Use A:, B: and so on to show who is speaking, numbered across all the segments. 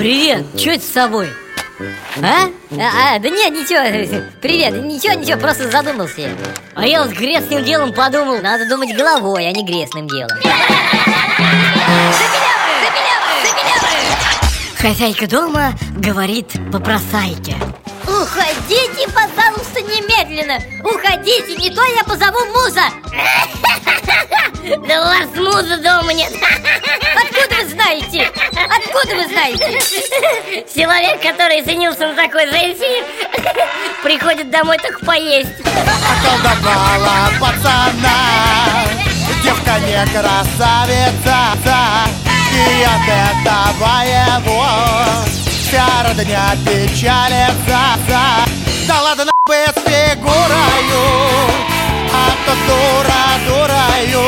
A: Привет, что это с собой? А? а? А, да нет, ничего, привет, ничего, ничего, просто задумался я. А я вот грязным делом подумал, надо думать головой, а не грязным делом Хозяйка дома говорит попросайке
B: Уходите, пожалуйста, немедленно Уходите, не то я позову муза
A: Да у вас муза дома нет
B: Откуда вы знаете? Откуда вы знаете?
A: Человек, который женился на такой женщине Приходит домой только поесть.
C: Околдовала пацана. Девка не красавица. И от этого его Вся родня печалится. Да ладно нахуй с фигурою А то дура дурою.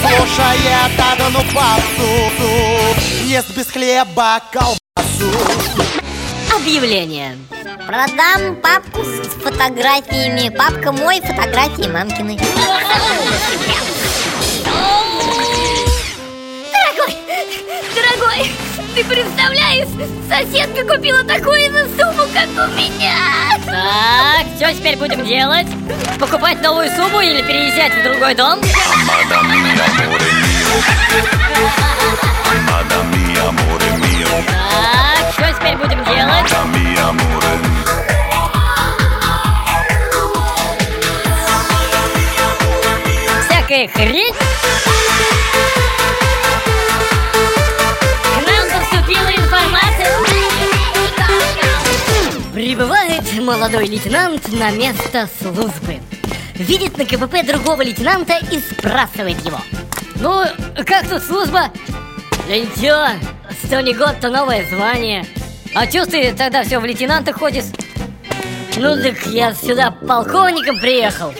C: Слушает одну попсу Ест без хлеба колбасу.
A: Объявление.
B: Продам папку с фотографиями. Папка мой, фотографии мамкины.
A: Дорогой, дорогой, ты представляешь, соседка купила такую же сумму, как у меня. Так, что теперь будем делать? Покупать новую сумму или переезжать в другой дом? Всякая хрень К нам поступила информация Прибывает молодой лейтенант на место службы Видит на КПП другого лейтенанта и спрашивает его Ну, как тут служба? Да ничего, что не год, то новое звание А чё ты тогда все в лейтенанта ходишь? Ну так я сюда полковником приехал!